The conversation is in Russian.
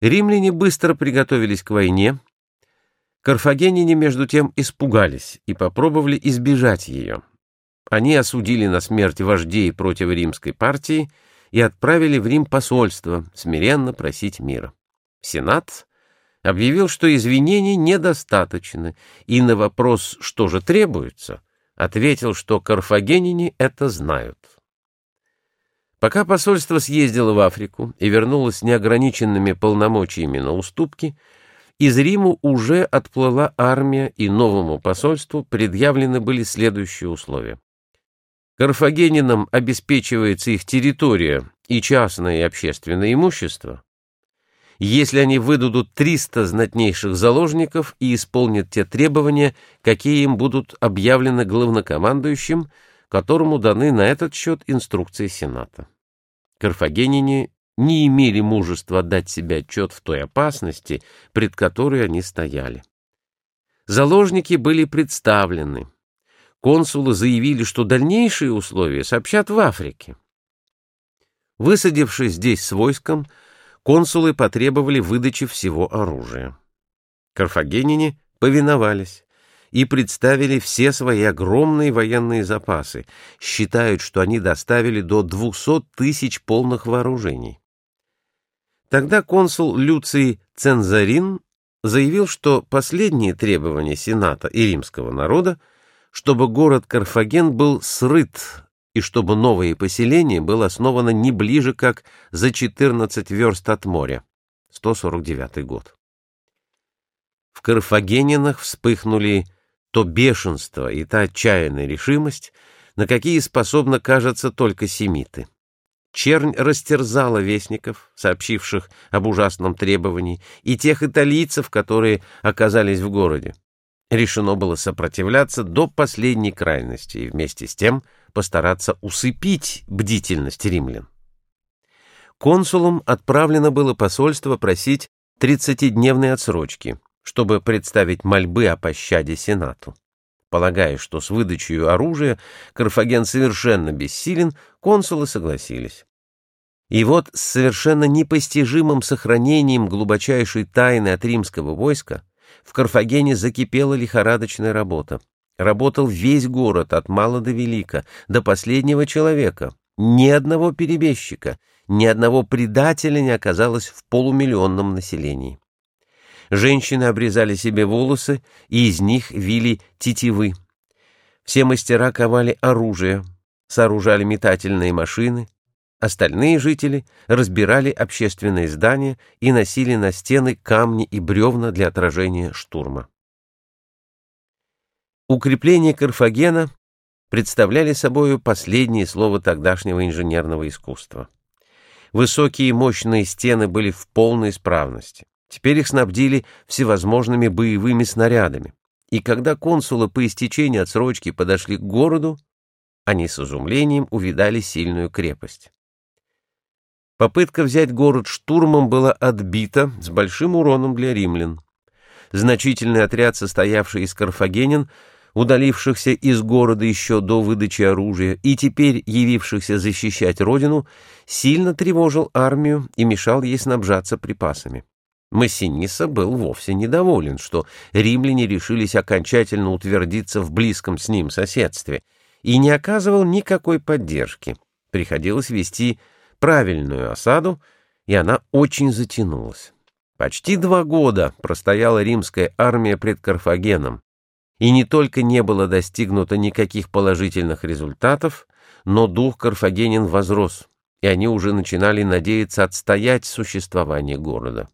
Римляне быстро приготовились к войне. Карфагенине, между тем, испугались и попробовали избежать ее. Они осудили на смерть вождей против римской партии и отправили в Рим посольство смиренно просить мира. Сенат объявил, что извинений недостаточно, и на вопрос, что же требуется, ответил, что карфагенине это знают. Пока посольство съездило в Африку и вернулось с неограниченными полномочиями на уступки, из Рима уже отплыла армия, и новому посольству предъявлены были следующие условия. Карфагенинам обеспечивается их территория и частное и общественное имущество, если они выдадут 300 знатнейших заложников и исполнят те требования, какие им будут объявлены главнокомандующим, которому даны на этот счет инструкции Сената. Карфагенине не имели мужества отдать себе отчет в той опасности, пред которой они стояли. Заложники были представлены. Консулы заявили, что дальнейшие условия сообщат в Африке. Высадившись здесь с войском, консулы потребовали выдачи всего оружия. Карфагенине повиновались, и представили все свои огромные военные запасы, считают, что они доставили до 200 тысяч полных вооружений. Тогда консул Люций Цензарин заявил, что последние требования Сената и римского народа, чтобы город Карфаген был срыт и чтобы новое поселение было основано не ближе, как за 14 верст от моря, 149 год. В Карфагенинах вспыхнули то бешенство и та отчаянная решимость, на какие способны, кажется, только семиты. Чернь растерзала вестников, сообщивших об ужасном требовании, и тех италийцев, которые оказались в городе. Решено было сопротивляться до последней крайности и вместе с тем постараться усыпить бдительность римлян. Консулам отправлено было посольство просить тридцатидневной отсрочки — чтобы представить мольбы о пощаде Сенату. Полагая, что с выдачей оружия Карфаген совершенно бессилен, консулы согласились. И вот с совершенно непостижимым сохранением глубочайшей тайны от римского войска в Карфагене закипела лихорадочная работа. Работал весь город от мала до велика, до последнего человека. Ни одного перебежчика, ни одного предателя не оказалось в полумиллионном населении. Женщины обрезали себе волосы и из них вили тетивы. Все мастера ковали оружие, сооружали метательные машины. Остальные жители разбирали общественные здания и носили на стены камни и бревна для отражения штурма. Укрепления Карфагена представляли собою последнее слово тогдашнего инженерного искусства. Высокие и мощные стены были в полной исправности. Теперь их снабдили всевозможными боевыми снарядами. И когда консулы по истечении отсрочки подошли к городу, они с изумлением увидали сильную крепость. Попытка взять город штурмом была отбита с большим уроном для римлян. Значительный отряд, состоявший из карфагенин, удалившихся из города еще до выдачи оружия и теперь явившихся защищать родину, сильно тревожил армию и мешал ей снабжаться припасами. Массиниса был вовсе недоволен, что римляне решились окончательно утвердиться в близком с ним соседстве, и не оказывал никакой поддержки. Приходилось вести правильную осаду, и она очень затянулась. Почти два года простояла римская армия пред Карфагеном, и не только не было достигнуто никаких положительных результатов, но дух карфагенин возрос, и они уже начинали надеяться отстоять существование города.